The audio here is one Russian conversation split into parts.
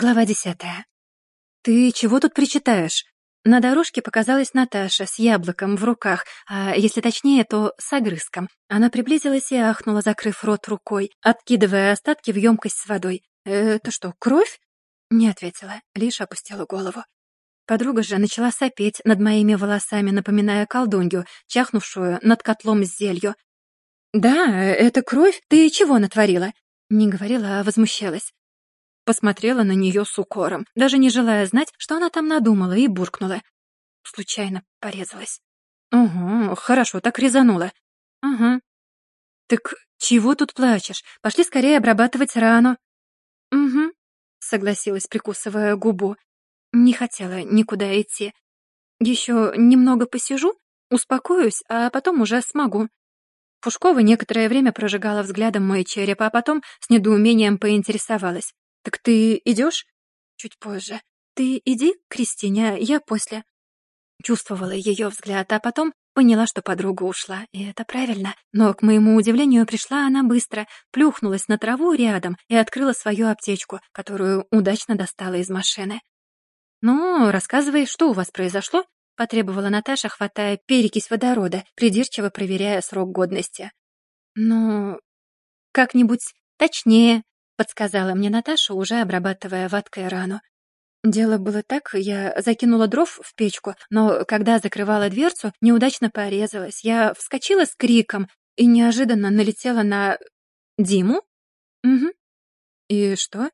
Глава десятая. «Ты чего тут причитаешь?» На дорожке показалась Наташа с яблоком в руках, а если точнее, то с огрызком. Она приблизилась и ахнула, закрыв рот рукой, откидывая остатки в емкость с водой. «Это что, кровь?» Не ответила, лишь опустила голову. Подруга же начала сопеть над моими волосами, напоминая колдунью, чахнувшую над котлом с зелью. «Да, это кровь. Ты чего натворила?» Не говорила, а возмущалась. Посмотрела на нее с укором, даже не желая знать, что она там надумала, и буркнула. Случайно порезалась. «Угу, хорошо, так резанула». «Угу». «Так чего тут плачешь? Пошли скорее обрабатывать рану». «Угу», — согласилась, прикусывая губу. Не хотела никуда идти. Еще немного посижу, успокоюсь, а потом уже смогу. Пушкова некоторое время прожигала взглядом мой череп, а потом с недоумением поинтересовалась. «Так ты идешь?» «Чуть позже. Ты иди, Кристине, я после». Чувствовала ее взгляд, а потом поняла, что подруга ушла, и это правильно. Но, к моему удивлению, пришла она быстро, плюхнулась на траву рядом и открыла свою аптечку, которую удачно достала из машины. «Ну, рассказывай, что у вас произошло?» — потребовала Наташа, хватая перекись водорода, придирчиво проверяя срок годности. «Ну, как-нибудь точнее», подсказала мне Наташа, уже обрабатывая ваткой рану. Дело было так, я закинула дров в печку, но когда закрывала дверцу, неудачно порезалась. Я вскочила с криком и неожиданно налетела на... Диму? Угу. И что?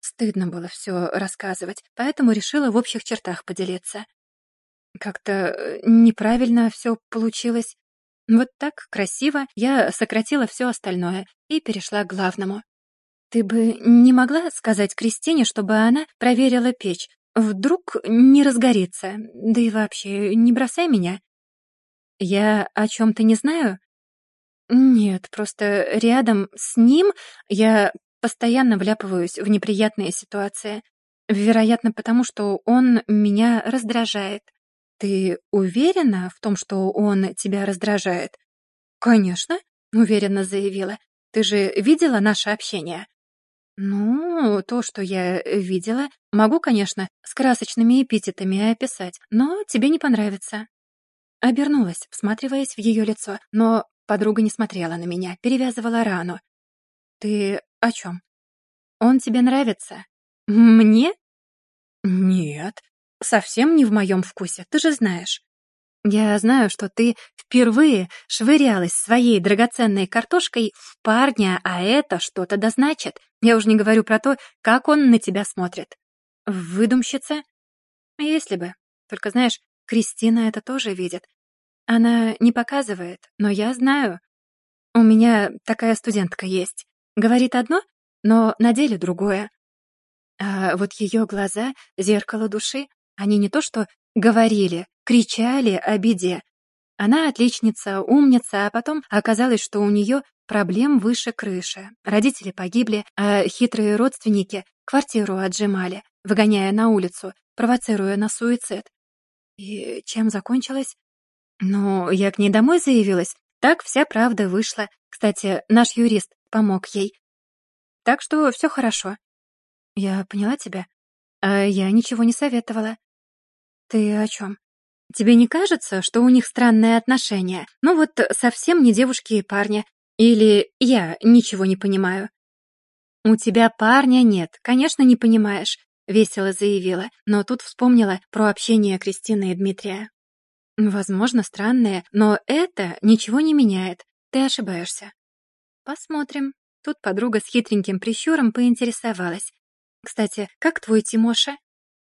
Стыдно было все рассказывать, поэтому решила в общих чертах поделиться. Как-то э, неправильно все получилось. Вот так, красиво, я сократила все остальное и перешла к главному. «Ты бы не могла сказать Кристине, чтобы она проверила печь? Вдруг не разгорится? Да и вообще, не бросай меня». «Я о чем-то не знаю?» «Нет, просто рядом с ним я постоянно вляпываюсь в неприятные ситуации. Вероятно, потому что он меня раздражает. Ты уверена в том, что он тебя раздражает?» «Конечно», — уверенно заявила. «Ты же видела наше общение?» «Ну, то, что я видела, могу, конечно, с красочными эпитетами описать, но тебе не понравится». Обернулась, всматриваясь в ее лицо, но подруга не смотрела на меня, перевязывала рану. «Ты о чем? Он тебе нравится? Мне?» «Нет, совсем не в моем вкусе, ты же знаешь». Я знаю, что ты впервые швырялась своей драгоценной картошкой в парня, а это что-то да значит. Я уж не говорю про то, как он на тебя смотрит. Выдумщица? Если бы. Только знаешь, Кристина это тоже видит. Она не показывает, но я знаю. У меня такая студентка есть. Говорит одно, но на деле другое. А вот ее глаза — зеркало души. Они не то что говорили, кричали о беде. Она отличница, умница, а потом оказалось, что у нее проблем выше крыши. Родители погибли, а хитрые родственники квартиру отжимали, выгоняя на улицу, провоцируя на суицид. И чем закончилось? Ну, я к ней домой заявилась. Так вся правда вышла. Кстати, наш юрист помог ей. Так что все хорошо. Я поняла тебя. А я ничего не советовала. Ты о чем? Тебе не кажется, что у них странные отношения? Ну вот совсем не девушки и парни. Или я ничего не понимаю?» «У тебя парня нет, конечно, не понимаешь», — весело заявила, но тут вспомнила про общение Кристины и Дмитрия. «Возможно, странное, но это ничего не меняет. Ты ошибаешься». «Посмотрим». Тут подруга с хитреньким прищуром поинтересовалась. «Кстати, как твой Тимоша?»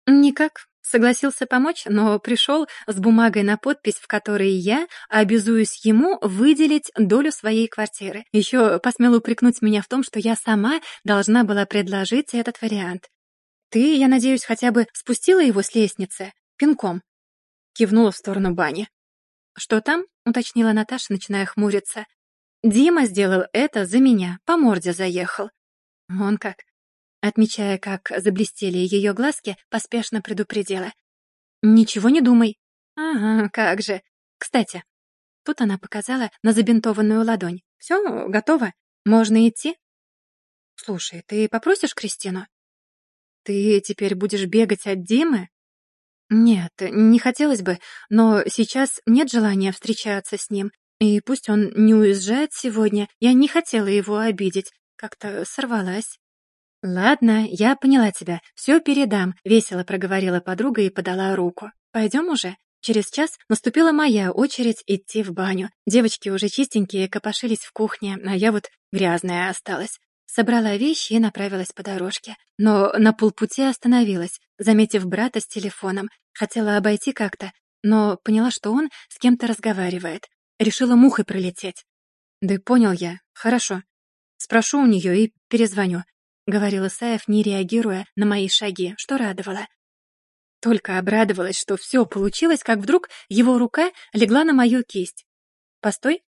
«Никак. Согласился помочь, но пришел с бумагой на подпись, в которой я обязуюсь ему выделить долю своей квартиры. Еще посмел упрекнуть меня в том, что я сама должна была предложить этот вариант. «Ты, я надеюсь, хотя бы спустила его с лестницы? Пинком?» Кивнула в сторону бани. «Что там?» — уточнила Наташа, начиная хмуриться. «Дима сделал это за меня, по морде заехал». «Он как? Отмечая, как заблестели ее глазки, поспешно предупредила. «Ничего не думай». «Ага, как же. Кстати». Тут она показала на забинтованную ладонь. «Все, готово. Можно идти?» «Слушай, ты попросишь Кристину?» Ты теперь будешь бегать от Димы? Нет, не хотелось бы, но сейчас нет желания встречаться с ним. И пусть он не уезжает сегодня, я не хотела его обидеть. Как-то сорвалась. «Ладно, я поняла тебя. Все передам», — весело проговорила подруга и подала руку. «Пойдем уже?» Через час наступила моя очередь идти в баню. Девочки уже чистенькие копошились в кухне, а я вот грязная осталась. Собрала вещи и направилась по дорожке. Но на полпути остановилась, заметив брата с телефоном. Хотела обойти как-то, но поняла, что он с кем-то разговаривает. Решила мухой пролететь. Да и понял я. Хорошо. Спрошу у нее и перезвоню. Говорил Исаев, не реагируя на мои шаги, что радовало. Только обрадовалась, что все получилось, как вдруг его рука легла на мою кисть. «Постой!»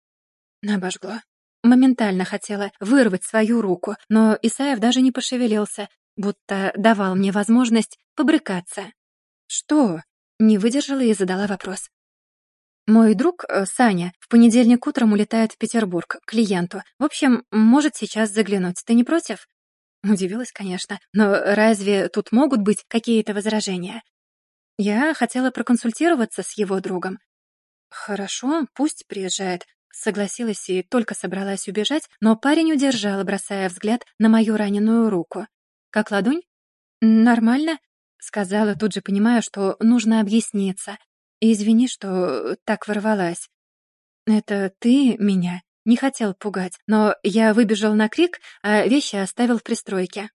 Обожгло. Моментально хотела вырвать свою руку, но Исаев даже не пошевелился, будто давал мне возможность побрыкаться. «Что?» — не выдержала и задала вопрос. Мой друг, э, Саня, в понедельник утром улетает в Петербург к клиенту. В общем, может сейчас заглянуть. Ты не против? Удивилась, конечно. Но разве тут могут быть какие-то возражения? Я хотела проконсультироваться с его другом. Хорошо, пусть приезжает. Согласилась и только собралась убежать, но парень удержал, бросая взгляд на мою раненую руку. «Как ладонь?» «Нормально», — сказала, тут же понимая, что нужно объясниться. «Извини, что так ворвалась. Это ты меня не хотел пугать, но я выбежал на крик, а вещи оставил в пристройке».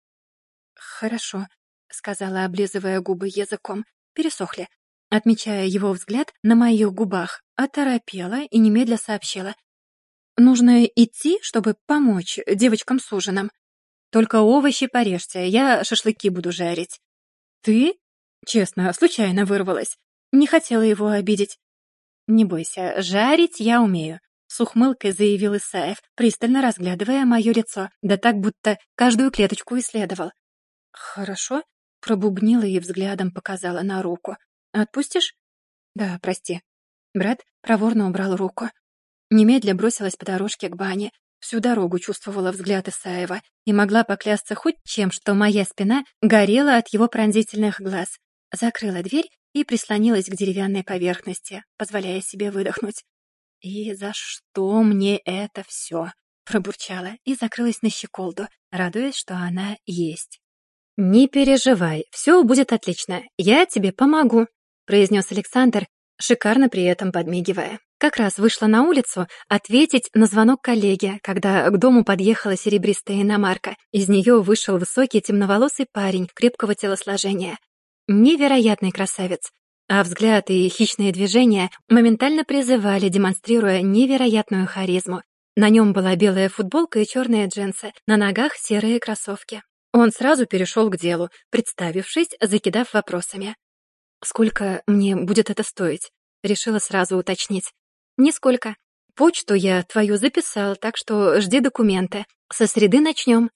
«Хорошо», — сказала, облизывая губы языком. Пересохли. Отмечая его взгляд на моих губах, оторопела и немедля сообщила. «Нужно идти, чтобы помочь девочкам с ужином. Только овощи порежьте, я шашлыки буду жарить». «Ты?» Честно, случайно вырвалась. Не хотела его обидеть. «Не бойся, жарить я умею», — с ухмылкой заявил Исаев, пристально разглядывая мое лицо, да так, будто каждую клеточку исследовал. «Хорошо», — пробубнила и взглядом показала на руку. «Отпустишь?» «Да, прости». Брат проворно убрал руку. Немедля бросилась по дорожке к бане. Всю дорогу чувствовала взгляд Исаева и могла поклясться хоть чем, что моя спина горела от его пронзительных глаз. Закрыла дверь и прислонилась к деревянной поверхности, позволяя себе выдохнуть. «И за что мне это все?» пробурчала и закрылась на щеколду, радуясь, что она есть. «Не переживай, все будет отлично, я тебе помогу», произнес Александр, шикарно при этом подмигивая. Как раз вышла на улицу ответить на звонок коллеги, когда к дому подъехала серебристая иномарка. Из нее вышел высокий темноволосый парень крепкого телосложения. Невероятный красавец. А взгляд и хищные движения моментально призывали, демонстрируя невероятную харизму. На нем была белая футболка и черные джинсы, на ногах серые кроссовки. Он сразу перешел к делу, представившись, закидав вопросами. «Сколько мне будет это стоить?» Решила сразу уточнить. «Нисколько. Почту я твою записал, так что жди документы. Со среды начнем».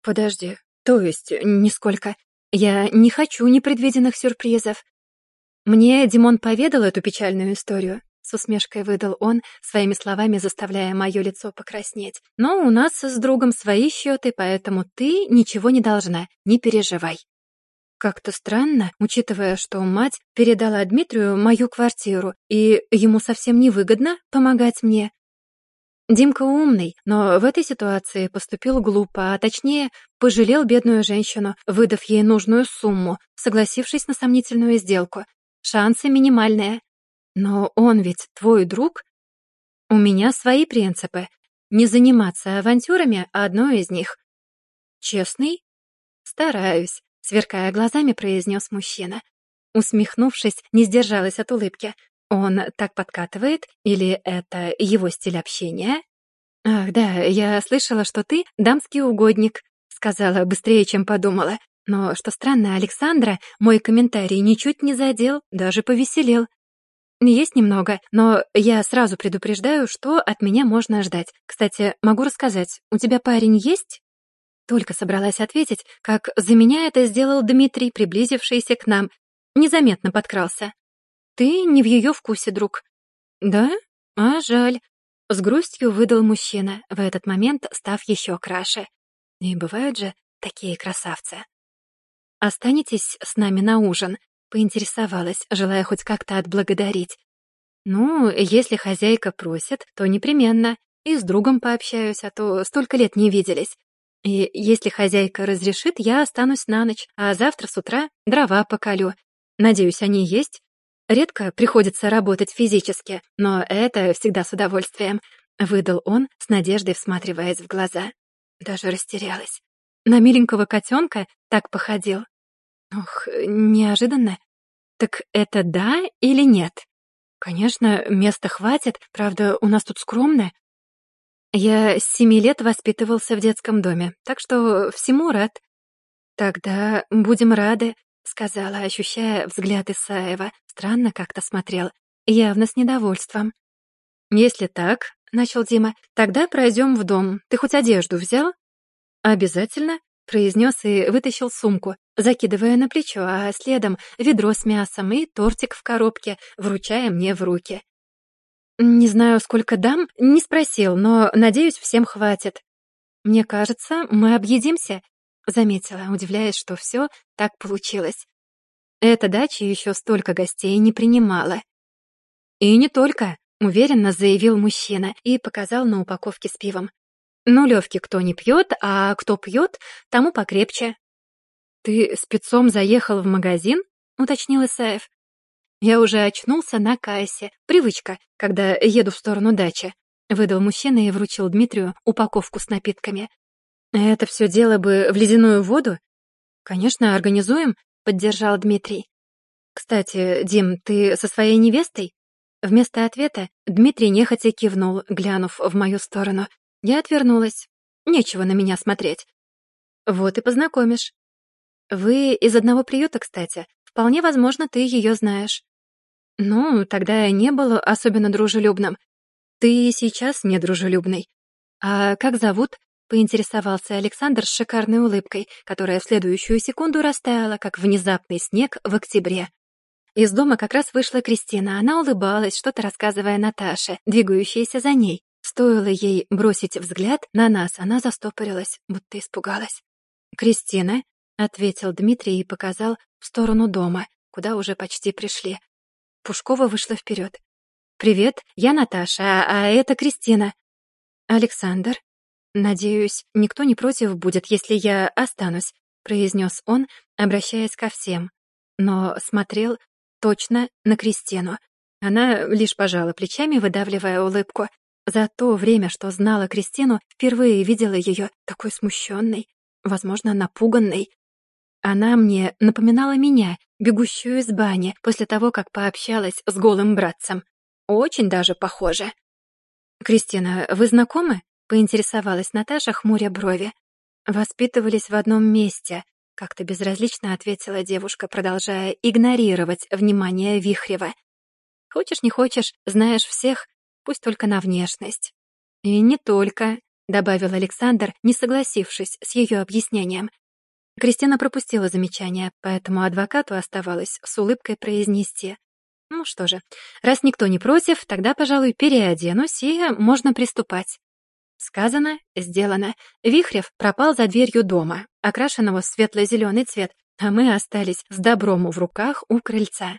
«Подожди, то есть нисколько?» Я не хочу непредвиденных сюрпризов. Мне Димон поведал эту печальную историю. С усмешкой выдал он, своими словами заставляя мое лицо покраснеть. «Но у нас с другом свои счеты, поэтому ты ничего не должна, не переживай». Как-то странно, учитывая, что мать передала Дмитрию мою квартиру, и ему совсем невыгодно помогать мне. Димка умный, но в этой ситуации поступил глупо, а точнее, пожалел бедную женщину, выдав ей нужную сумму, согласившись на сомнительную сделку. Шансы минимальные. Но он ведь твой друг. У меня свои принципы. Не заниматься авантюрами — одно из них. Честный? Стараюсь, сверкая глазами, произнес мужчина. Усмехнувшись, не сдержалась от улыбки. Он так подкатывает? Или это его стиль общения? Ах, да, я слышала, что ты дамский угодник, сказала быстрее, чем подумала. Но, что странно, Александра мой комментарий ничуть не задел, даже повеселил. Есть немного, но я сразу предупреждаю, что от меня можно ждать. Кстати, могу рассказать, у тебя парень есть? Только собралась ответить, как за меня это сделал Дмитрий, приблизившийся к нам. Незаметно подкрался. Ты не в ее вкусе, друг. Да? А жаль. С грустью выдал мужчина, в этот момент став еще краше. И бывают же такие красавцы. Останетесь с нами на ужин?» — поинтересовалась, желая хоть как-то отблагодарить. «Ну, если хозяйка просит, то непременно. И с другом пообщаюсь, а то столько лет не виделись. И если хозяйка разрешит, я останусь на ночь, а завтра с утра дрова поколю. Надеюсь, они есть. Редко приходится работать физически, но это всегда с удовольствием», — выдал он, с надеждой всматриваясь в глаза. Даже растерялась. На миленького котенка так походил. Ох, неожиданно. Так это да или нет? Конечно, места хватит, правда, у нас тут скромно. Я с семи лет воспитывался в детском доме, так что всему рад. Тогда будем рады, сказала, ощущая взгляд Исаева. Странно как-то смотрел, явно с недовольством. Если так, начал Дима, тогда пройдем в дом. Ты хоть одежду взял? Обязательно, произнес и вытащил сумку, закидывая на плечо, а следом ведро с мясом и тортик в коробке, вручая мне в руки. «Не знаю, сколько дам, не спросил, но, надеюсь, всем хватит. Мне кажется, мы объедимся», — заметила, удивляясь, что все так получилось. Эта дача еще столько гостей не принимала. «И не только», — уверенно заявил мужчина и показал на упаковке с пивом. «Нулевки кто не пьет, а кто пьет, тому покрепче». «Ты спецом заехал в магазин?» — уточнил Исаев. Я уже очнулся на кассе. Привычка, когда еду в сторону дачи. Выдал мужчина и вручил Дмитрию упаковку с напитками. Это все дело бы в ледяную воду? Конечно, организуем, поддержал Дмитрий. Кстати, Дим, ты со своей невестой? Вместо ответа Дмитрий нехотя кивнул, глянув в мою сторону. Я отвернулась. Нечего на меня смотреть. Вот и познакомишь. Вы из одного приюта, кстати. Вполне возможно, ты ее знаешь. Ну, тогда я не был особенно дружелюбным. Ты сейчас недружелюбный. А как зовут? Поинтересовался Александр с шикарной улыбкой, которая в следующую секунду растаяла, как внезапный снег в октябре. Из дома как раз вышла Кристина. Она улыбалась, что-то рассказывая Наташе, двигающейся за ней. Стоило ей бросить взгляд на нас, она застопорилась, будто испугалась. «Кристина?» — ответил Дмитрий и показал в сторону дома, куда уже почти пришли. Пушкова вышла вперед. «Привет, я Наташа, а это Кристина». «Александр?» «Надеюсь, никто не против будет, если я останусь», произнес он, обращаясь ко всем. Но смотрел точно на Кристину. Она лишь пожала плечами, выдавливая улыбку. За то время, что знала Кристину, впервые видела ее такой смущенной, возможно, напуганной. Она мне напоминала меня, бегущую из бани, после того, как пообщалась с голым братцем. Очень даже похоже. «Кристина, вы знакомы?» — поинтересовалась Наташа, хмуря брови. «Воспитывались в одном месте», — как-то безразлично ответила девушка, продолжая игнорировать внимание Вихрева. «Хочешь, не хочешь, знаешь всех, пусть только на внешность». «И не только», — добавил Александр, не согласившись с ее объяснением. Кристина пропустила замечание, поэтому адвокату оставалось с улыбкой произнести. «Ну что же, раз никто не против, тогда, пожалуй, переоденусь, и можно приступать». Сказано, сделано. Вихрев пропал за дверью дома, окрашенного в светло-зеленый цвет, а мы остались с добром в руках у крыльца.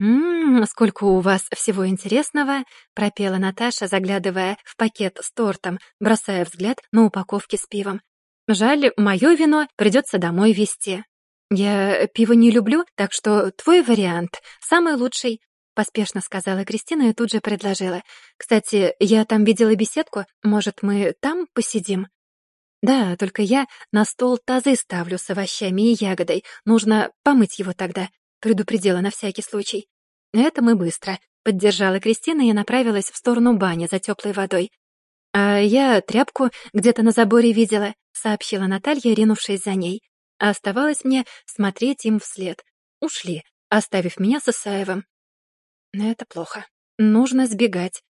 «Ммм, сколько у вас всего интересного!» — пропела Наташа, заглядывая в пакет с тортом, бросая взгляд на упаковки с пивом. Жаль, мое вино придется домой везти. Я пиво не люблю, так что твой вариант самый лучший, поспешно сказала Кристина и тут же предложила. Кстати, я там видела беседку, может, мы там посидим? Да, только я на стол тазы ставлю с овощами и ягодой. Нужно помыть его тогда, предупредила на всякий случай. Это мы быстро, поддержала Кристина и направилась в сторону бани за теплой водой. А я тряпку где-то на заборе видела сообщила Наталья, ринувшись за ней. А оставалось мне смотреть им вслед. Ушли, оставив меня с Исаевым. Это плохо. Нужно сбегать.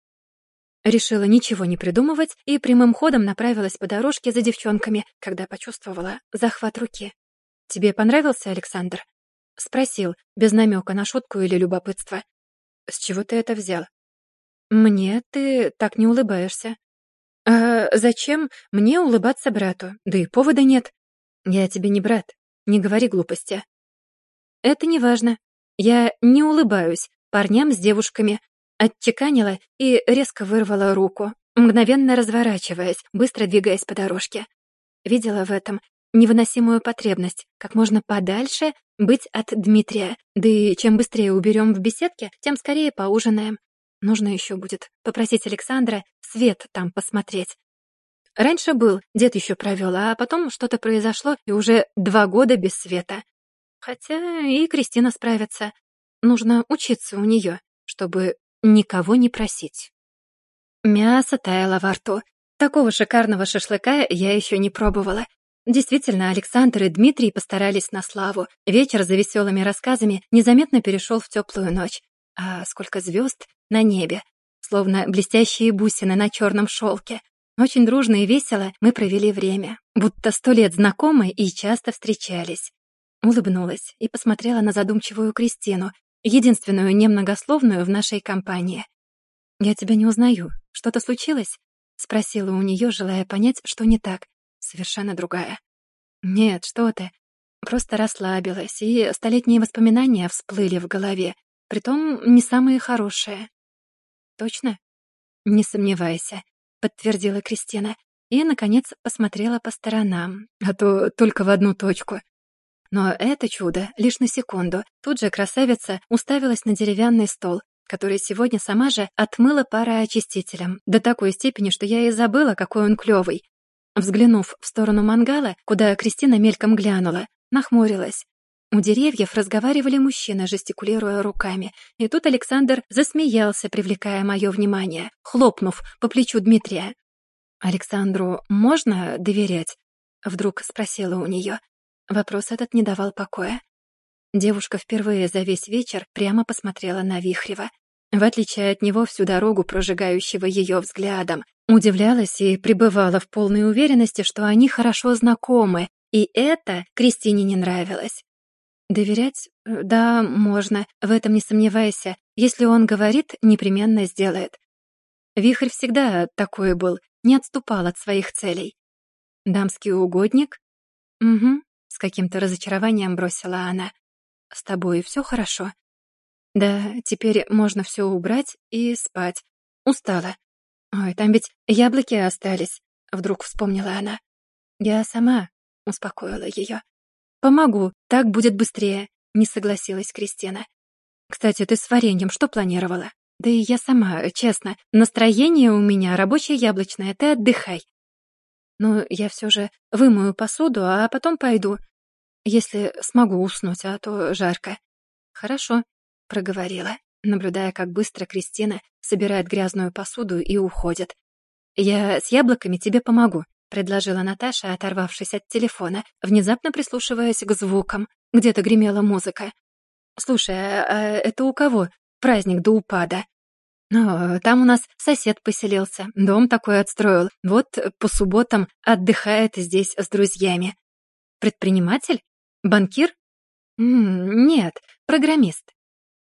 Решила ничего не придумывать и прямым ходом направилась по дорожке за девчонками, когда почувствовала захват руки. «Тебе понравился Александр?» Спросил, без намека на шутку или любопытство. «С чего ты это взял?» «Мне ты так не улыбаешься». «А зачем мне улыбаться брату? Да и повода нет. Я тебе не брат. не говори глупости. Это не важно. Я не улыбаюсь парням с девушками. Отчеканила и резко вырвала руку, мгновенно разворачиваясь, быстро двигаясь по дорожке. Видела в этом невыносимую потребность как можно подальше быть от Дмитрия. Да и чем быстрее уберем в беседке, тем скорее поужинаем. Нужно еще будет попросить Александра свет там посмотреть. Раньше был, дед еще провел, а потом что-то произошло, и уже два года без света. Хотя и Кристина справится. Нужно учиться у нее, чтобы никого не просить. Мясо таяло во рту. Такого шикарного шашлыка я еще не пробовала. Действительно, Александр и Дмитрий постарались на славу. Вечер за веселыми рассказами незаметно перешел в теплую ночь. А сколько звезд на небе, словно блестящие бусины на черном шелке. Очень дружно и весело мы провели время, будто сто лет знакомы и часто встречались. Улыбнулась и посмотрела на задумчивую Кристину, единственную немногословную в нашей компании. «Я тебя не узнаю. Что-то случилось?» — спросила у нее, желая понять, что не так. Совершенно другая. «Нет, что ты. Просто расслабилась, и столетние воспоминания всплыли в голове, притом не самые хорошие». «Точно?» «Не сомневайся», — подтвердила Кристина и, наконец, посмотрела по сторонам, а то только в одну точку. Но это чудо лишь на секунду. Тут же красавица уставилась на деревянный стол, который сегодня сама же отмыла пароочистителем, до такой степени, что я и забыла, какой он клёвый. Взглянув в сторону мангала, куда Кристина мельком глянула, нахмурилась. У деревьев разговаривали мужчины, жестикулируя руками, и тут Александр засмеялся, привлекая мое внимание, хлопнув по плечу Дмитрия. «Александру можно доверять?» — вдруг спросила у нее. Вопрос этот не давал покоя. Девушка впервые за весь вечер прямо посмотрела на Вихрева. В отличие от него, всю дорогу прожигающего ее взглядом, удивлялась и пребывала в полной уверенности, что они хорошо знакомы, и это Кристине не нравилось. Доверять? Э, да, можно, в этом не сомневайся. Если он говорит, непременно сделает. Вихрь всегда такой был, не отступал от своих целей. Дамский угодник? Угу, с каким-то разочарованием бросила она. «С тобой все хорошо?» «Да, теперь можно все убрать и спать. Устала. Ой, там ведь яблоки остались», — вдруг вспомнила она. «Я сама», — успокоила ее. «Помогу, так будет быстрее», — не согласилась Кристина. «Кстати, ты с вареньем что планировала?» «Да и я сама, честно. Настроение у меня рабочее яблочное, ты отдыхай». «Ну, я все же вымою посуду, а потом пойду. Если смогу уснуть, а то жарко. Хорошо, проговорила, наблюдая, как быстро Кристина собирает грязную посуду и уходит. Я с яблоками тебе помогу, предложила Наташа, оторвавшись от телефона, внезапно прислушиваясь к звукам. Где-то гремела музыка. Слушай, а, а это у кого праздник до упада? «О, там у нас сосед поселился, дом такой отстроил. Вот по субботам отдыхает здесь с друзьями. Предприниматель? Банкир? М -м нет, программист.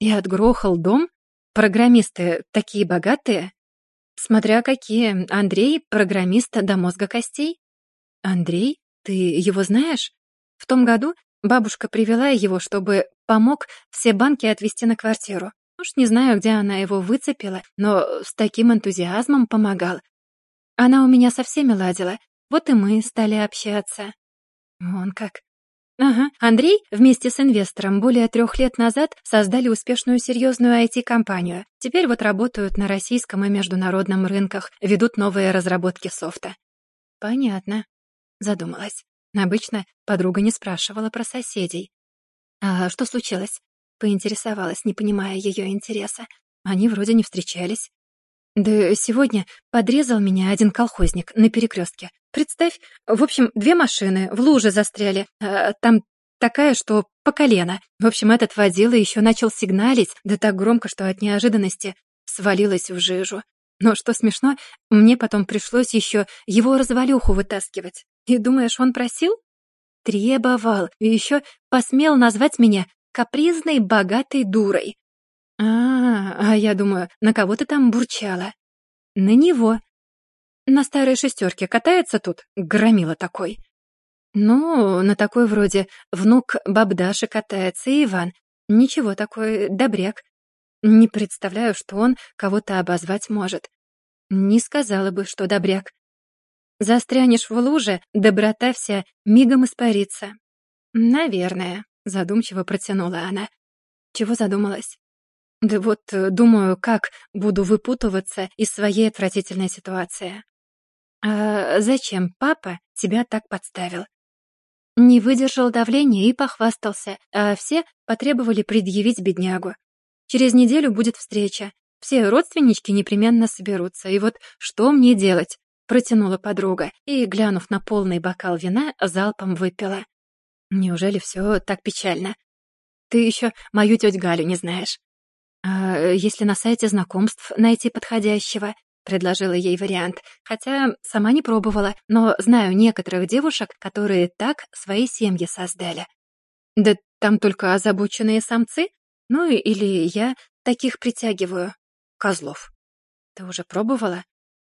И отгрохал дом? Программисты такие богатые? Смотря какие. Андрей — программист до мозга костей. Андрей? Ты его знаешь? В том году бабушка привела его, чтобы помог все банки отвезти на квартиру. Уж не знаю, где она его выцепила, но с таким энтузиазмом помогал. Она у меня со всеми ладила, вот и мы стали общаться. Вон как. Ага, Андрей вместе с инвестором более трех лет назад создали успешную серьезную IT-компанию. Теперь вот работают на российском и международном рынках, ведут новые разработки софта. Понятно. Задумалась. Обычно подруга не спрашивала про соседей. А что случилось? Поинтересовалась, не понимая ее интереса. Они вроде не встречались. Да сегодня подрезал меня один колхозник на перекрестке. Представь, в общем, две машины в луже застряли. А, там такая, что по колено. В общем, этот водила еще начал сигналить, да так громко, что от неожиданности свалилась в жижу. Но что смешно, мне потом пришлось еще его развалюху вытаскивать. И думаешь, он просил? Требовал, и еще посмел назвать меня капризной, богатой дурой. А, а я думаю, на кого ты там бурчала? На него. На старой шестерке катается тут, громила такой. Ну, на такой вроде внук бабдаши катается и Иван. Ничего такой, добряк. Не представляю, что он кого-то обозвать может. Не сказала бы, что добряк. Застрянешь в луже, доброта вся мигом испарится. Наверное, задумчиво протянула она. Чего задумалась? Да вот, э, думаю, как буду выпутываться из своей отвратительной ситуации. А зачем папа тебя так подставил? Не выдержал давления и похвастался, а все потребовали предъявить беднягу. Через неделю будет встреча. Все родственнички непременно соберутся. И вот что мне делать? Протянула подруга и, глянув на полный бокал вина, залпом выпила. Неужели все так печально? Ты еще мою тетю Галю не знаешь. А если на сайте знакомств найти подходящего? Предложила ей вариант, хотя сама не пробовала, но знаю некоторых девушек, которые так свои семьи создали. Да там только озабоченные самцы, ну или я таких притягиваю. Козлов. Ты уже пробовала?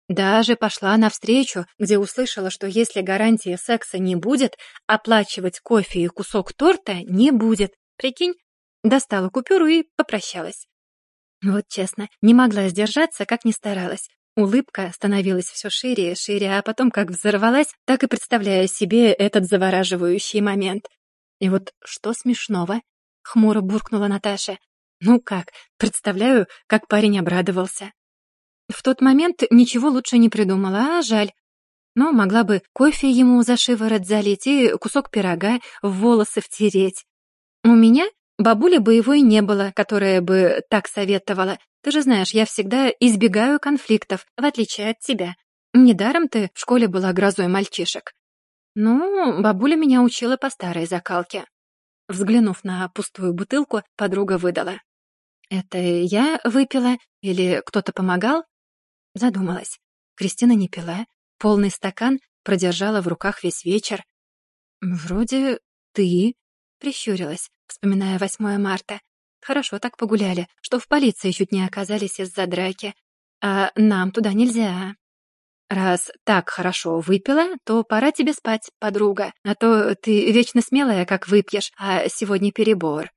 Даже пошла навстречу, где услышала, что если гарантии секса не будет, оплачивать кофе и кусок торта не будет. Прикинь, достала купюру и попрощалась. Вот честно, не могла сдержаться, как ни старалась. Улыбка становилась все шире и шире, а потом как взорвалась, так и представляя себе этот завораживающий момент. И вот что смешного? Хмуро буркнула Наташа. Ну как, представляю, как парень обрадовался. В тот момент ничего лучше не придумала, а жаль. Но могла бы кофе ему за шиворот залить и кусок пирога в волосы втереть. У меня бабули боевой не было, которая бы так советовала. Ты же знаешь, я всегда избегаю конфликтов, в отличие от тебя. Недаром ты в школе была грозой мальчишек. Ну, бабуля меня учила по старой закалке. Взглянув на пустую бутылку, подруга выдала. «Это я выпила или кто-то помогал?» Задумалась. Кристина не пила, полный стакан продержала в руках весь вечер. «Вроде ты», — прищурилась, вспоминая 8 марта. «Хорошо так погуляли, что в полиции чуть не оказались из-за драки. А нам туда нельзя». «Раз так хорошо выпила, то пора тебе спать, подруга, а то ты вечно смелая, как выпьешь, а сегодня перебор».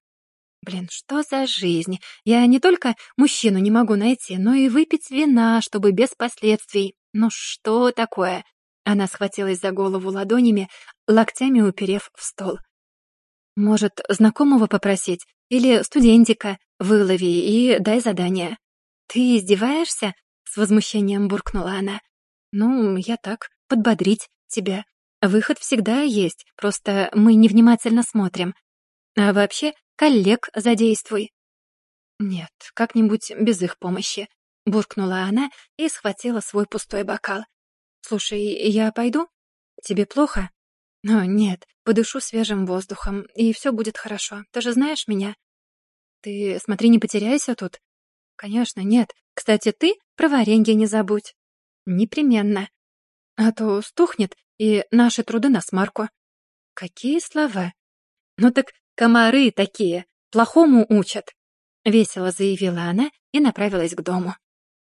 Блин, что за жизнь? Я не только мужчину не могу найти, но и выпить вина, чтобы без последствий. Ну что такое? Она схватилась за голову ладонями, локтями уперев в стол. Может, знакомого попросить? Или студентика? Вылови и дай задание. Ты издеваешься? С возмущением буркнула она. Ну, я так, подбодрить тебя. Выход всегда есть, просто мы невнимательно смотрим. А вообще, коллег задействуй». «Нет, как-нибудь без их помощи», — буркнула она и схватила свой пустой бокал. «Слушай, я пойду? Тебе плохо?» «О, нет, подышу свежим воздухом, и все будет хорошо. Ты же знаешь меня?» «Ты смотри, не потеряйся тут». «Конечно, нет. Кстати, ты про варенье не забудь». «Непременно. А то стухнет, и наши труды на смарку». «Какие слова?» «Ну так Комары такие, плохому учат», — весело заявила она и направилась к дому.